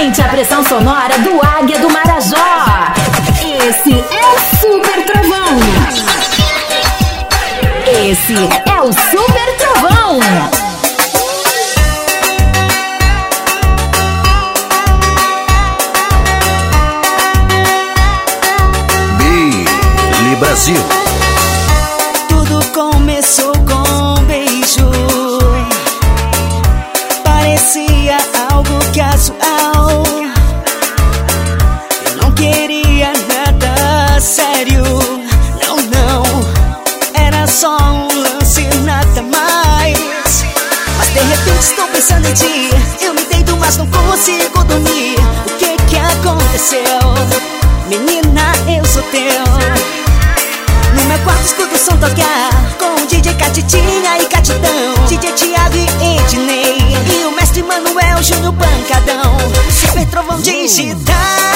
Sente a pressão sonora do Águia do Marajó. Esse é o Super Trovão. Esse som tocar Com o DJ Catitinha e Catitão DJ Tiago e Ednei E o mestre Manuel Júnior Pancadão Super Trovão Digital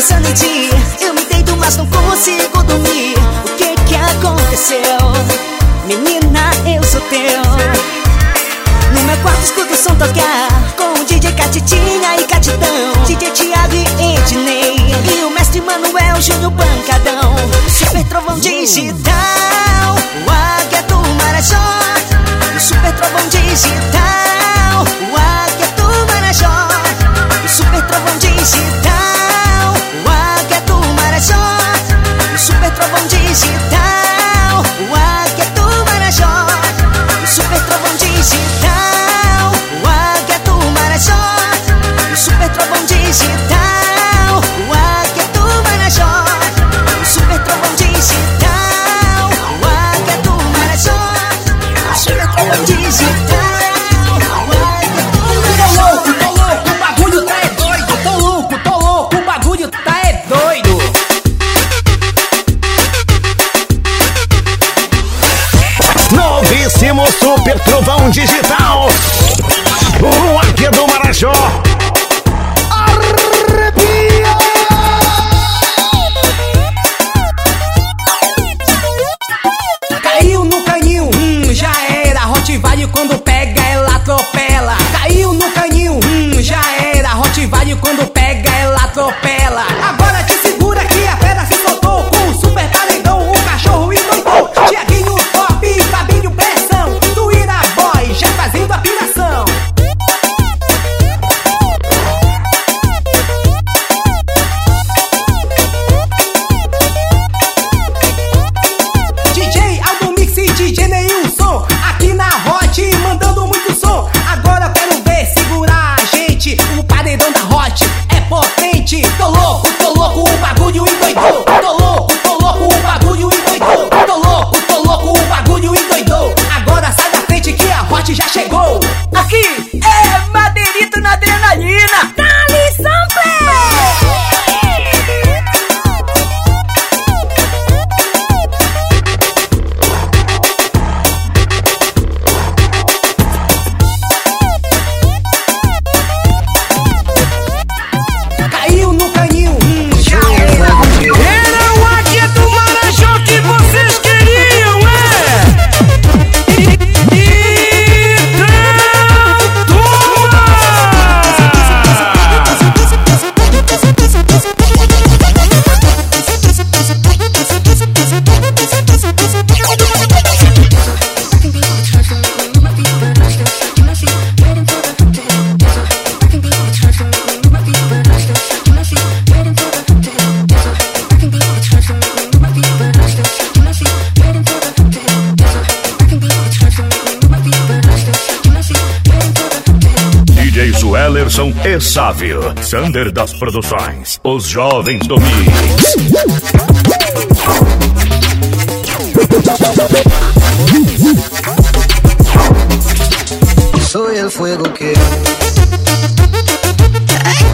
pensando em ti Eu me deito, mas não consigo dormir. O que é que aconteceu? Menina, eu sou teu. No meu quarto escuto o som tocar. Com o DJ Catitinha e Catitão. DJ Tiago e Ednei. E o mestre Manuel Júnior Pancadão uh. Super Trovão Digital. O Águia do Marajó. O Super Trovão Digital. O Águia do Marajó. O Super Trovão Digital. O águia do marajó, o super trovão digital. Sávio. Sander das Produções. Os Jovens do Mix. Soy el fuego que. É,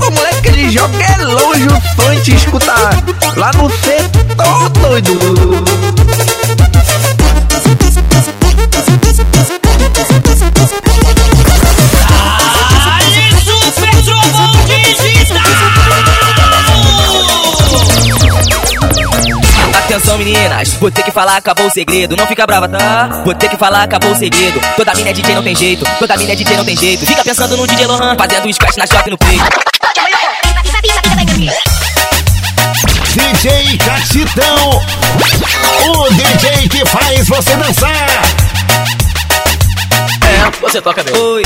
o moleque ele joga é longe o som te escutar lá no setor, doido. Meninas, vou ter que falar, acabou o segredo. Não fica brava, tá? Vou ter que falar, acabou o segredo. Toda mina é DJ, não tem jeito. Toda mina é DJ, não tem jeito. Fica pensando no DJ Lohan, fazendo scratch na choque no peito. DJ Catitão, o DJ que faz você dançar. É, você toca bem. Oi.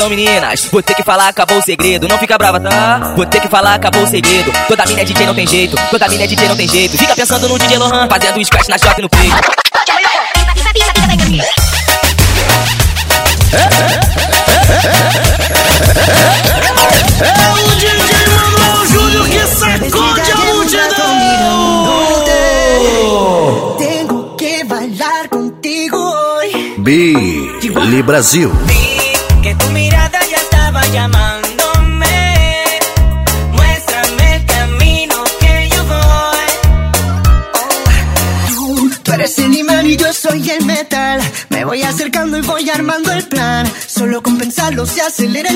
Atenção meninas, vou ter que falar, acabou o segredo. Não fica brava, tá? Vou ter que falar, acabou o segredo. Toda mina é DJ, não tem jeito. Toda mina é DJ, não tem jeito. Fica pensando no DJ Lohan, fazendo scratch na choque no peito. É o DJ Manuel Júnior que sacode a multidão! Tengo que bailar contigo hoy. Billy Brasil. Soy el metal. Me voy acercando y voy armando el plan. Solo con pensarlo se acelera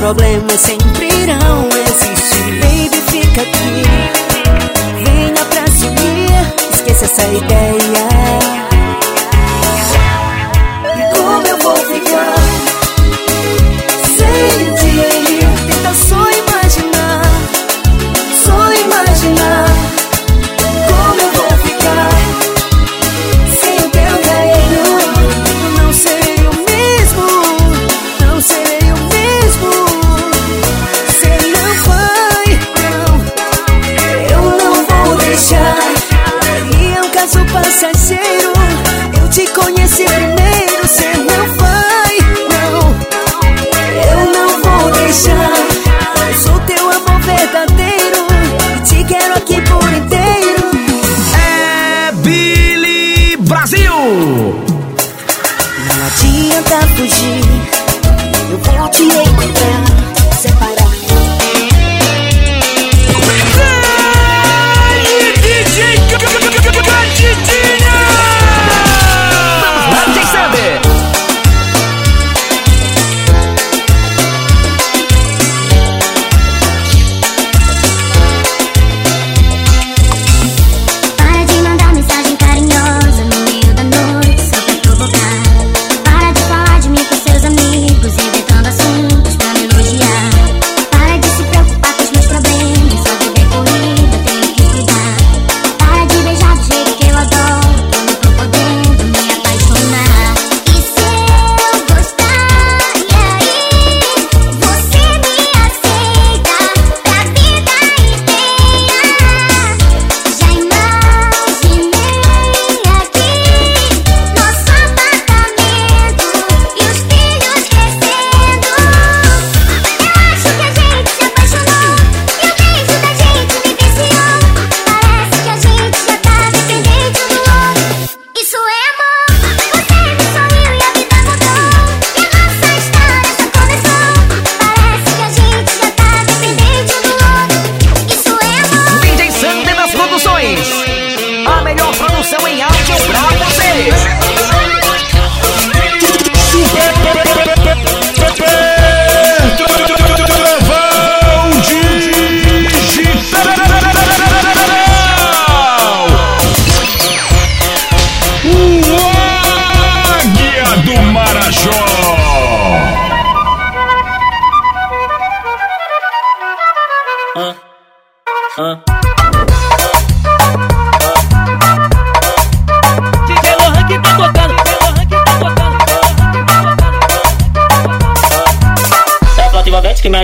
problemas sempre irão existir. Baby, fica aqui. Venha pra se unir. Esqueça essa ideia.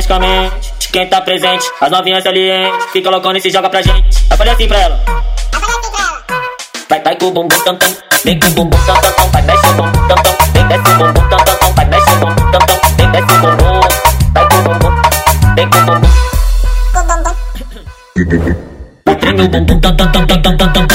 fisicamente. Quem tá presente, as novinhas salientes, fica colocando e se joga pra gente. Assim Eu falei assim pra ela. Vai, vai com o bumbum tam tam, vem com o bumbum tam tam, vai mexe o bumbum tam tam, vem desce o bumbum tam tam, vai mexe o bumbum tam tam, vem desce o bumbum, vai com o bumbum, vem com o bumbum. Com o bumbum. Treme o bumbum tam tam tam tam tam tam.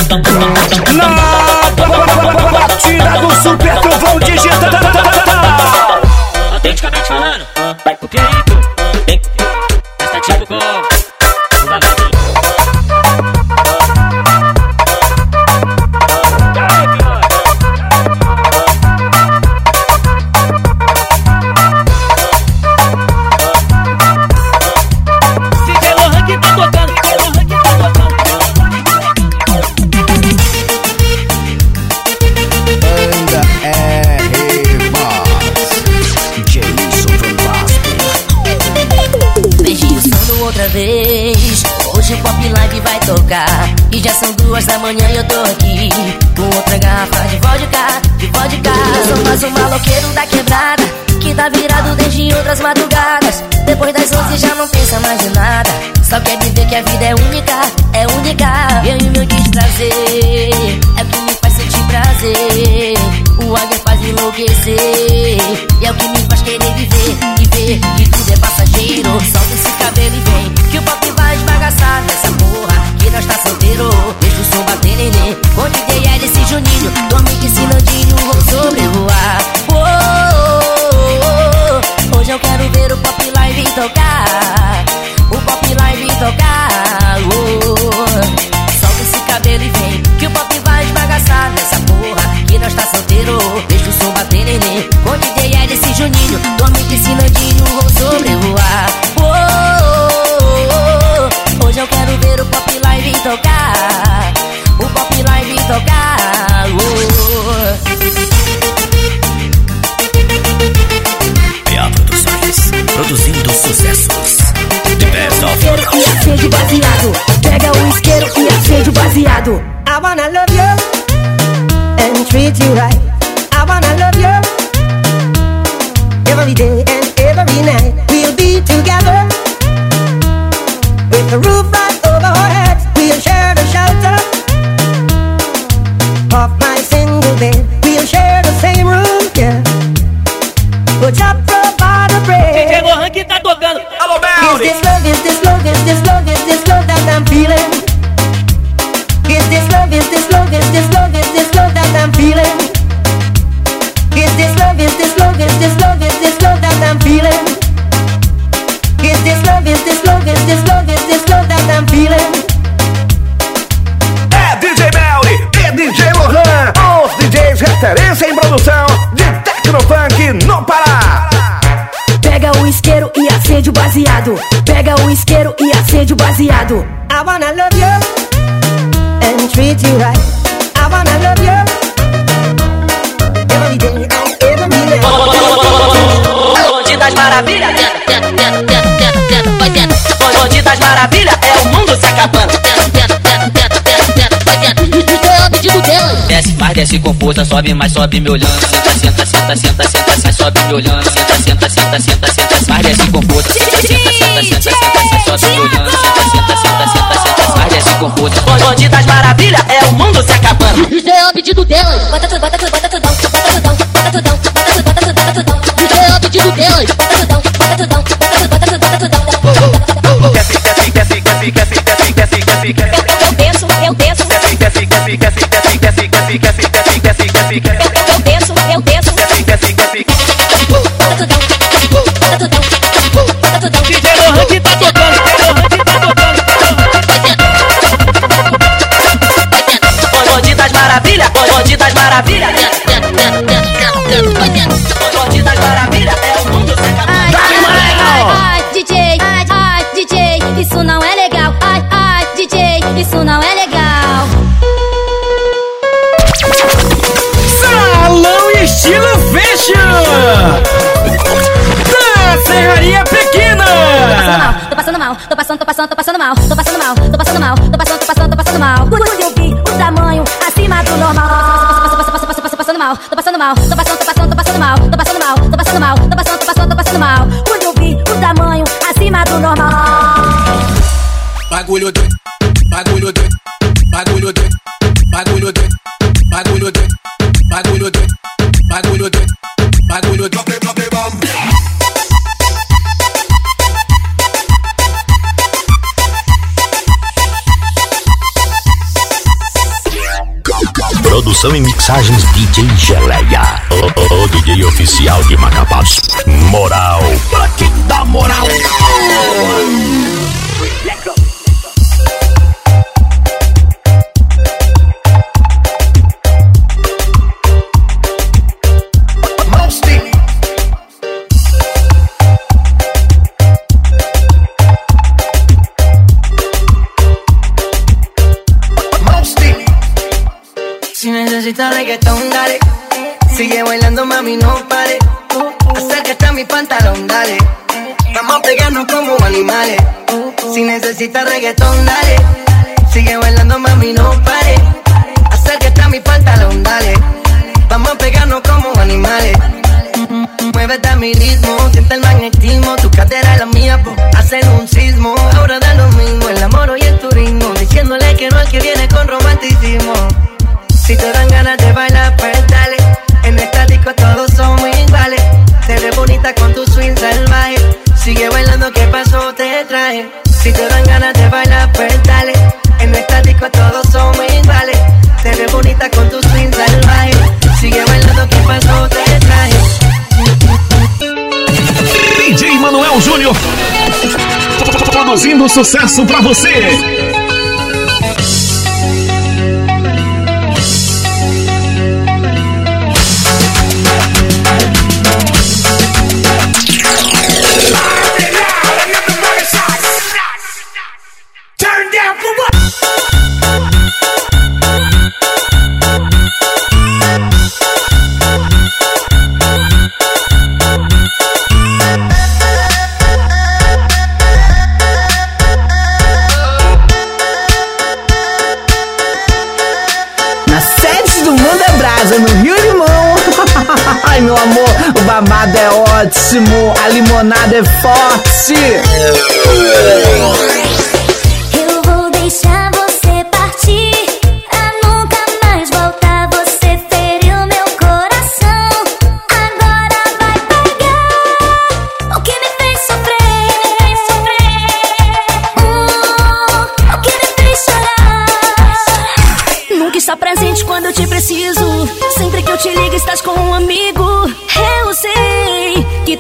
Dizer que a vida é única, é única. E meu desprazer é o que me faz sentir prazer. O águia faz me enlouquecer. E é o que me faz querer viver, viver. Que tudo é passageiro. Solta esse cabelo e vem. Que o pop vai esbagaçar nessa porra. Que nós tá solteiro. Treat you right. Baseado. Pega o isqueiro e acende o baseado. I wanna love you and treat you right. I wanna love you every day and every night. Bonde das maravilhas, bonde das maravilhas, é o mundo se acabando. Desce, mas desce confusa, sobe, mas sobe me olhando. Senta, senta, senta, senta, senta, senta, sobe me olhando. Senta, senta, senta, senta, senta, mas desce confusa. Senta, senta, senta, senta, senta, sobe me olhando. Senta, senta, senta, senta, senta, mas desce confusa. Bonde das maravilhas, é o mundo se acabando. Isso é o pedido delas. Bota tudo, bota tudo, bota tudão, bota tudão, bota tudão, bota tudo, bota tudo, bota tudão. Isso é o pedido delas. Bota tudão, bota mal, tô passando mal. Tô passando, tô passando, tô passando mal. Tô passando mal, tô passando mal. Tô passando, tô passando, tô passando mal. Quando eu vi o tamanho acima do normal. Bagulho doido, Produção e mixagens DJ Geleia. O, DJ oficial de Macapados. Moral pra quem dá moral. Necesitas reggaetón, dale. Sigue bailando, mami, no pare. Acércate a mi pantalón, dale. Vamos a pegarnos como animales. Si necesitas reggaetón, dale. Sigue bailando, mami, no pare. Acércate a mi pantalón, dale. Vamos a pegarnos como animales. Muévete a mi ritmo, siente el magnetismo. Tu cadera es la mía, po, hacen un sismo. Ahora da lo mismo, el amor y el turismo. Diciéndole que no es que viene con romanticismo. Si te dan ganas de bailar, pues dale. En esta disco todos somos iguales. Te ves bonita con tu swing salvaje. Sigue bailando, ¿qué pasó? Te traje. Si te dan ganas de bailar, pues dale. En esta disco todos somos iguales. Te ves bonita con tu swing salvaje. Sigue bailando, ¿qué pasó? Te traje. DJ Manuel Júnior. Produzindo sucesso pra você. Limonada é forte. Eu vou deixar você partir. Pra nunca mais voltar Você feriu meu coração. Agora vai pegar O que me fez sofrer. Hum, O que me fez chorar. Nunca está presente quando eu te preciso. Sempre que eu te ligo estás com um amigo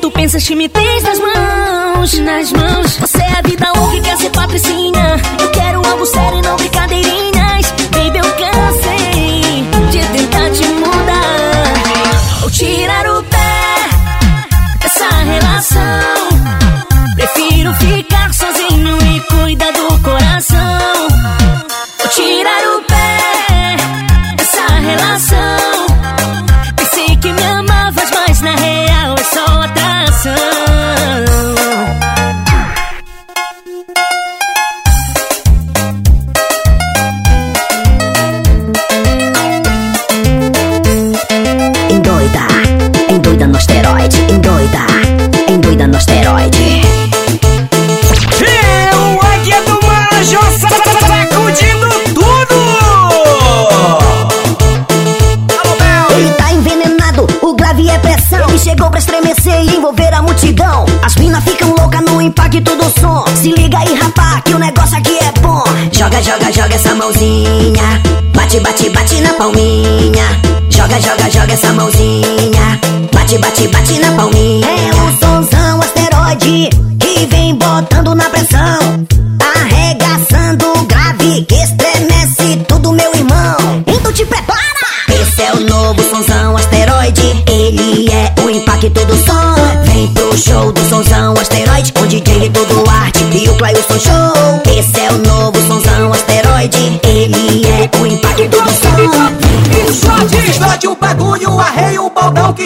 tu pensas que me tens nas mãos Nas mãos. Você é a vida um joga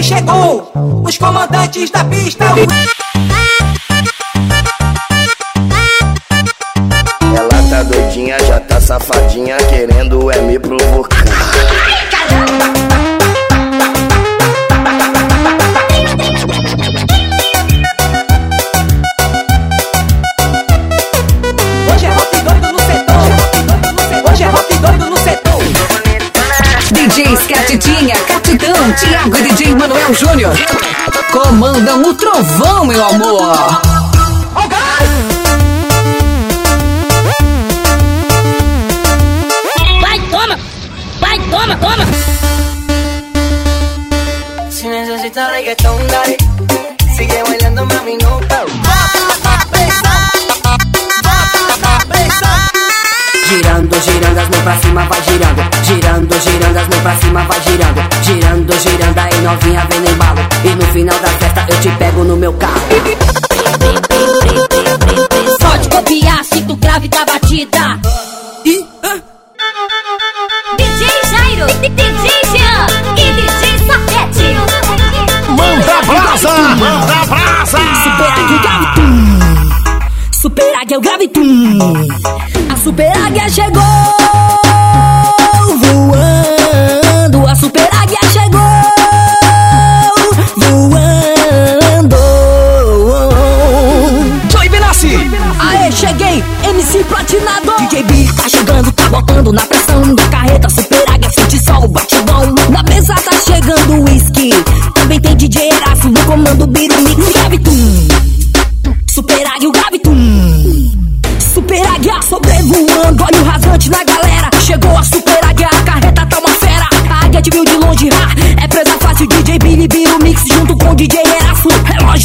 chegou. Os comandantes da pista. Já tá safadinha querendo é me provocar. Hoje é rock doido no setor. Hoje é rock doido no setor. DJs Catitinha, Catitão, Thiago e DJ Manuel Júnior. Comandam o trovão, meu amor. Vai, toma! Vai, toma, toma! Si necesitas reggaetón, dale. Sigue bailando, mami, no Girando, girando, as mãos pra cima, vai girando. Girando, girando, as mãos pra cima, vai girando. Girando, girando, aí novinha vem no embalo. E no final da festa eu te pego no meu carro. Pode copiar, sinto grave da batida. DJ Jairo, DJ Super Águia grave tum. A Super Águia chegou voando. A Super Águia chegou voando. Joey Benassi. Aê, cheguei, MC platinado. DJ B tá chegando, tá botando na pressão da carreta. Super Águia, futebol, batidão. Na mesa tá chegando o whisky. Também tem DJ Eraço no comando Birumix.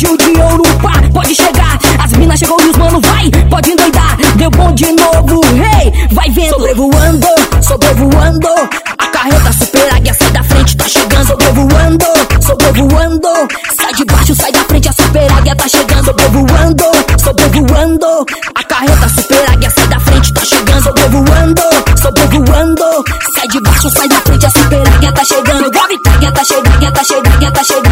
Relógio de ouro, pá, pode chegar. As minas chegou e os mano, vai, pode endoidar. Deu bom de novo, hey, vai vendo. Sobrevoando, sobrevoando. A carreta Super Águia sai da frente, tá chegando. Sobrevoando, sobrevoando. Sai de baixo, sai da frente, a Super Águia tá chegando. Sobrevoando, sobrevoando. A carreta Super Águia sai da frente, tá chegando. Sobrevoando, sobrevoando. Sai de baixo, sai da frente, a Super Águia tá chegando. Águia tá chegando, tá chegando, tá chegando,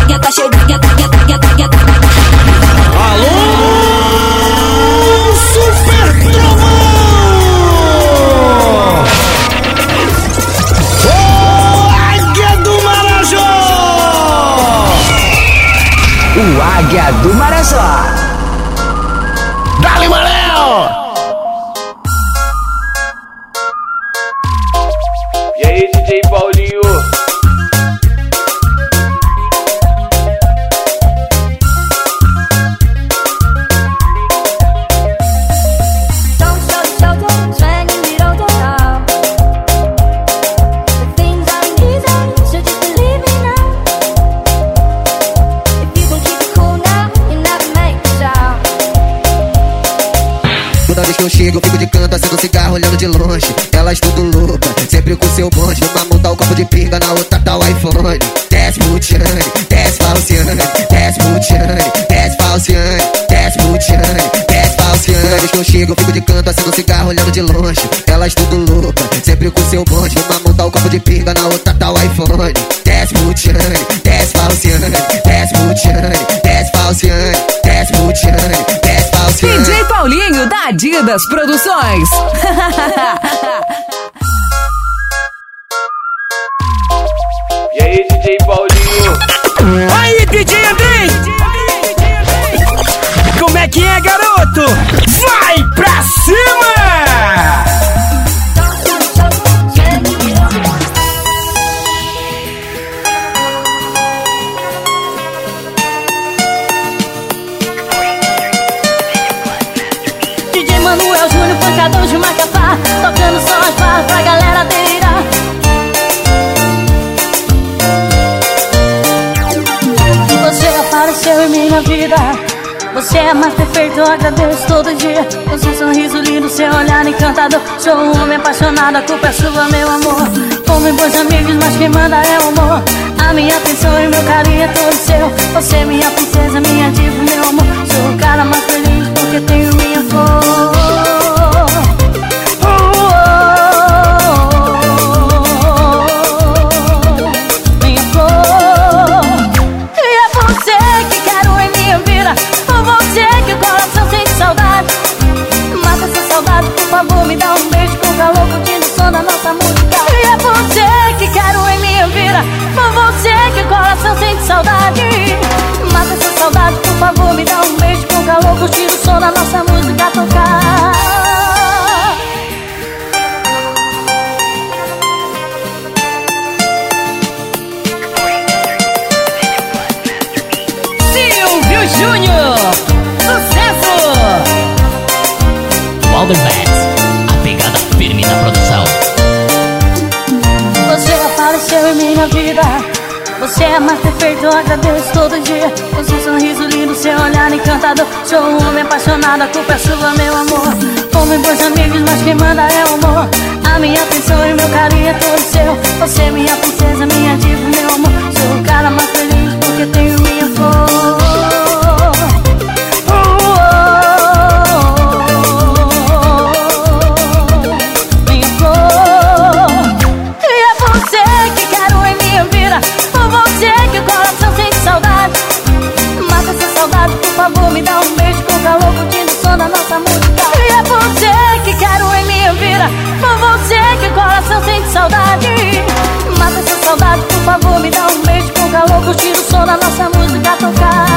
eu chego, eu fico de canto, acendo cigarro, olhando de longe. Elas tudo louca, sempre com seu bonde. Numa mão tá o copo de pinga, na outra tá o iPhone. Desce Mutiane, desce Falciane, desce Mutiane, desce Falciane, desce Mutiane, desce Falciane. DJ Paulinho da Adidas Produções. E aí, DJ apaixonado, a culpa é sua, meu amor. Como bons amigos, mas quem manda é o amor A minha atenção e meu carinho é todo seu perfeito, agradeço todo dia. Com seu sorriso lindo, seu olhar encantador. Sou um homem apaixonado, a culpa é sua, meu amor. Homem bons amigos, mas quem manda é o amor. A minha atenção e meu carinho é todo seu. Você é minha princesa, minha diva, meu amor. Sou o cara mais feliz porque tenho minha flor. Coração sente saudade. Mata essa saudade, por favor, me dá um beijo com calor, curtindo o som da nossa música tocar.